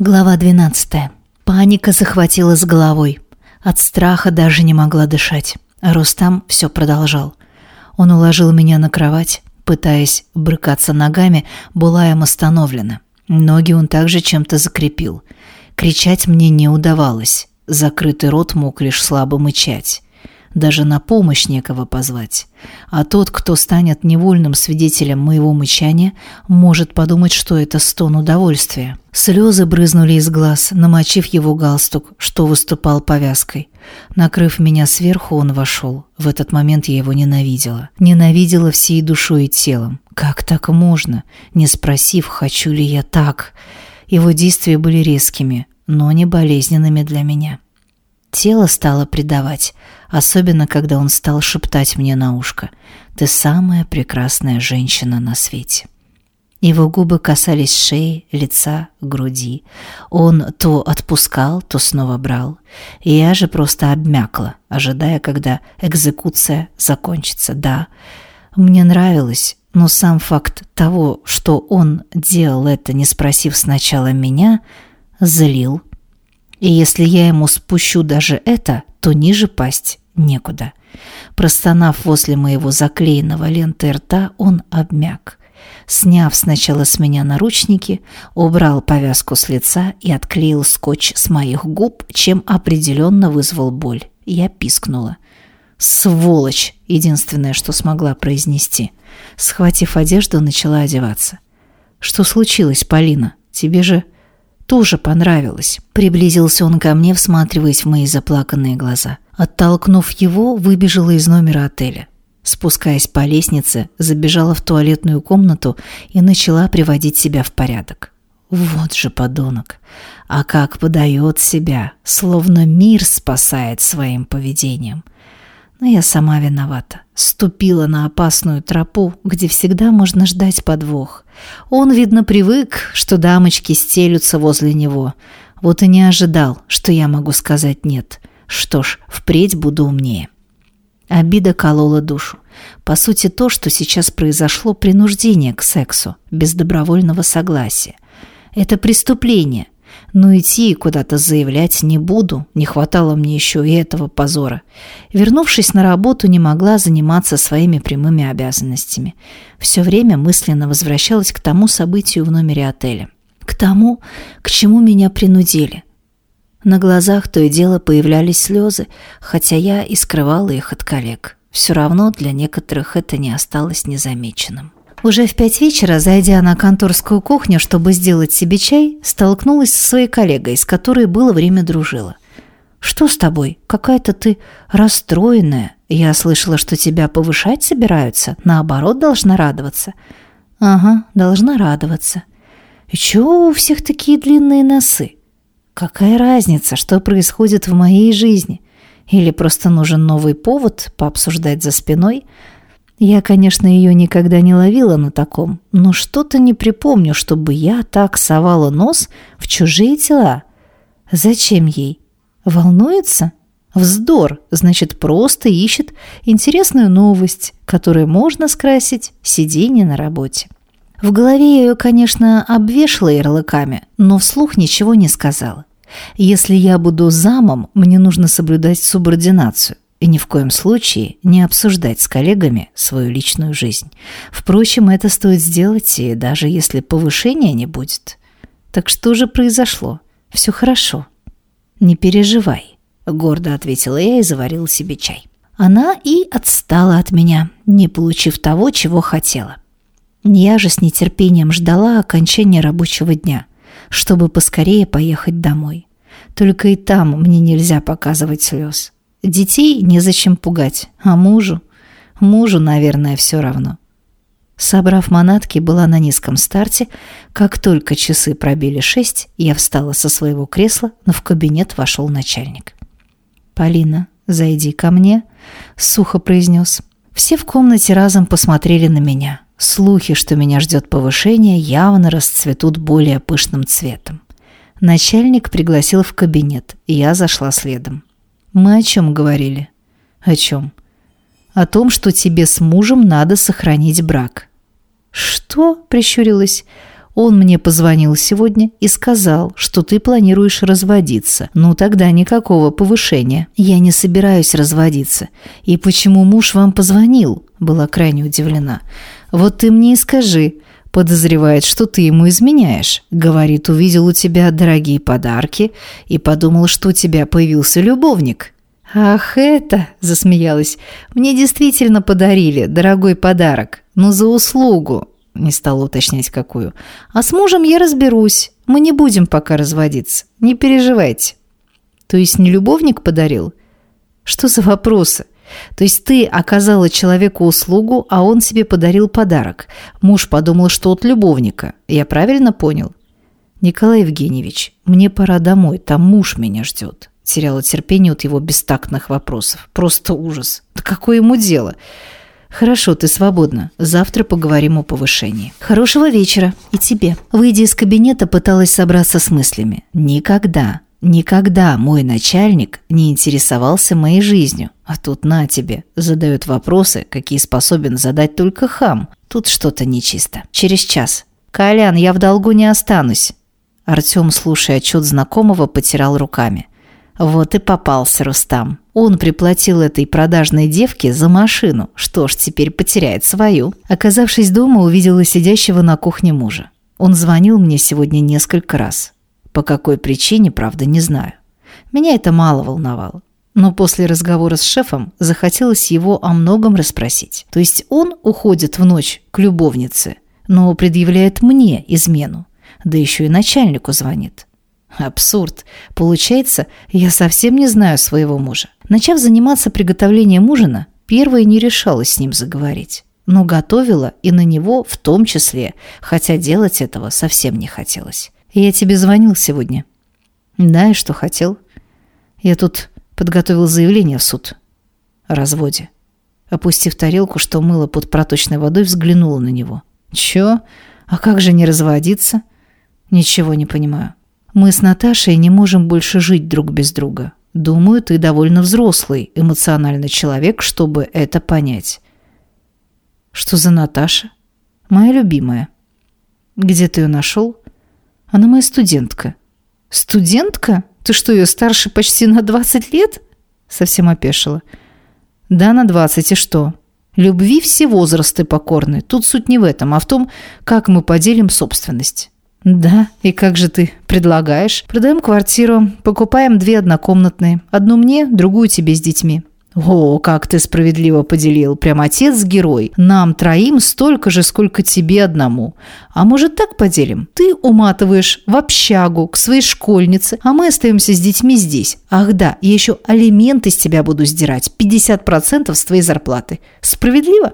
Глава 12. Паника захватила с головой. От страха даже не могла дышать. А Рустам все продолжал. Он уложил меня на кровать, пытаясь брыкаться ногами, была им остановлена. Ноги он также чем-то закрепил. Кричать мне не удавалось. Закрытый рот мог лишь слабо мычать даже на помощь некого позвать. А тот, кто станет невольным свидетелем моего мычания, может подумать, что это стон удовольствия. Слезы брызнули из глаз, намочив его галстук, что выступал повязкой. Накрыв меня сверху, он вошел. В этот момент я его ненавидела. Ненавидела всей душой и телом. Как так можно, не спросив, хочу ли я так? Его действия были резкими, но не болезненными для меня. Тело стало предавать, особенно когда он стал шептать мне на ушко «Ты самая прекрасная женщина на свете». Его губы касались шеи, лица, груди. Он то отпускал, то снова брал. И я же просто обмякла, ожидая, когда экзекуция закончится. Да, мне нравилось, но сам факт того, что он делал это, не спросив сначала меня, злил и если я ему спущу даже это, то ниже пасть некуда. Простонав возле моего заклеенного ленты рта, он обмяк. Сняв сначала с меня наручники, убрал повязку с лица и отклеил скотч с моих губ, чем определенно вызвал боль. Я пискнула. «Сволочь!» — единственное, что смогла произнести. Схватив одежду, начала одеваться. «Что случилось, Полина? Тебе же...» тоже понравилось. Приблизился он ко мне, всматриваясь в мои заплаканные глаза. Оттолкнув его, выбежала из номера отеля. Спускаясь по лестнице, забежала в туалетную комнату и начала приводить себя в порядок. Вот же подонок. А как подает себя, словно мир спасает своим поведением – но я сама виновата. Ступила на опасную тропу, где всегда можно ждать подвох. Он, видно, привык, что дамочки стелются возле него. Вот и не ожидал, что я могу сказать «нет». Что ж, впредь буду умнее. Обида колола душу. По сути, то, что сейчас произошло, принуждение к сексу, без добровольного согласия. Это преступление – но идти и куда-то заявлять не буду, не хватало мне еще и этого позора. Вернувшись на работу, не могла заниматься своими прямыми обязанностями. Все время мысленно возвращалась к тому событию в номере отеля. К тому, к чему меня принудили. На глазах то и дело появлялись слезы, хотя я и скрывала их от коллег. Все равно для некоторых это не осталось незамеченным. Уже в пять вечера, зайдя на конторскую кухню, чтобы сделать себе чай, столкнулась со своей коллегой, с которой было время дружила. «Что с тобой? Какая-то ты расстроенная. Я слышала, что тебя повышать собираются. Наоборот, должна радоваться». «Ага, должна радоваться». «И чего у всех такие длинные носы? Какая разница, что происходит в моей жизни? Или просто нужен новый повод пообсуждать за спиной?» Я, конечно, ее никогда не ловила на таком, но что-то не припомню, чтобы я так совала нос в чужие тела. Зачем ей? Волнуется? Вздор, значит, просто ищет интересную новость, которой можно скрасить сиденье на работе. В голове ее, конечно, обвешала ярлыками, но вслух ничего не сказала. Если я буду замом, мне нужно соблюдать субординацию и ни в коем случае не обсуждать с коллегами свою личную жизнь. Впрочем, это стоит сделать, и даже если повышения не будет. Так что же произошло? Все хорошо. Не переживай, гордо ответила я и заварила себе чай. Она и отстала от меня, не получив того, чего хотела. Я же с нетерпением ждала окончания рабочего дня, чтобы поскорее поехать домой. Только и там мне нельзя показывать слез. Детей незачем пугать, а мужу? Мужу, наверное, все равно. Собрав манатки, была на низком старте. Как только часы пробили шесть, я встала со своего кресла, но в кабинет вошел начальник. «Полина, зайди ко мне», — сухо произнес. Все в комнате разом посмотрели на меня. Слухи, что меня ждет повышение, явно расцветут более пышным цветом. Начальник пригласил в кабинет, и я зашла следом. Мы о чем говорили? О чем? О том, что тебе с мужем надо сохранить брак. Что? Прищурилась. Он мне позвонил сегодня и сказал, что ты планируешь разводиться. Ну тогда никакого повышения. Я не собираюсь разводиться. И почему муж вам позвонил? Была крайне удивлена. Вот ты мне и скажи. Подозревает, что ты ему изменяешь. Говорит, увидел у тебя дорогие подарки и подумал, что у тебя появился любовник. «Ах, это!» – засмеялась. «Мне действительно подарили дорогой подарок, но за услугу не стала уточнять какую. «А с мужем я разберусь. Мы не будем пока разводиться. Не переживайте». «То есть не любовник подарил?» «Что за вопросы?» «То есть ты оказала человеку услугу, а он себе подарил подарок. Муж подумал, что от любовника. Я правильно понял?» «Николай Евгеньевич, мне пора домой, там муж меня ждет». Теряла терпение от его бестактных вопросов. Просто ужас. Да какое ему дело? «Хорошо, ты свободна. Завтра поговорим о повышении». «Хорошего вечера. И тебе». Выйдя из кабинета, пыталась собраться с мыслями. «Никогда, никогда мой начальник не интересовался моей жизнью. А тут на тебе. Задает вопросы, какие способен задать только хам. Тут что-то нечисто. Через час. «Колян, я в долгу не останусь». Артем, слушая отчет знакомого, потирал руками. Вот и попался Рустам. Он приплатил этой продажной девке за машину. Что ж, теперь потеряет свою. Оказавшись дома, увидела сидящего на кухне мужа. Он звонил мне сегодня несколько раз. По какой причине, правда, не знаю. Меня это мало волновало. Но после разговора с шефом захотелось его о многом расспросить. То есть он уходит в ночь к любовнице, но предъявляет мне измену. Да еще и начальнику звонит. Абсурд. Получается, я совсем не знаю своего мужа. Начав заниматься приготовлением ужина, первая не решалась с ним заговорить. Но готовила и на него в том числе, хотя делать этого совсем не хотелось. «Я тебе звонил сегодня». «Да, и что хотел?» «Я тут подготовил заявление в суд. О разводе». Опустив тарелку, что мыло под проточной водой, взглянула на него. «Чё? А как же не разводиться?» «Ничего не понимаю». Мы с Наташей не можем больше жить друг без друга. Думаю, ты довольно взрослый, эмоциональный человек, чтобы это понять. Что за Наташа? Моя любимая. Где ты ее нашел? Она моя студентка. Студентка? Ты что, ее старше почти на 20 лет? Совсем опешила. Да, на 20, и что? Любви все возрасты покорны. Тут суть не в этом, а в том, как мы поделим собственность. «Да, и как же ты предлагаешь? Продаем квартиру, покупаем две однокомнатные. Одну мне, другую тебе с детьми». «О, как ты справедливо поделил. Прям отец-герой. Нам троим столько же, сколько тебе одному. А может так поделим? Ты уматываешь в общагу к своей школьнице, а мы остаемся с детьми здесь. Ах да, я еще алименты с тебя буду сдирать. 50% с твоей зарплаты. Справедливо?»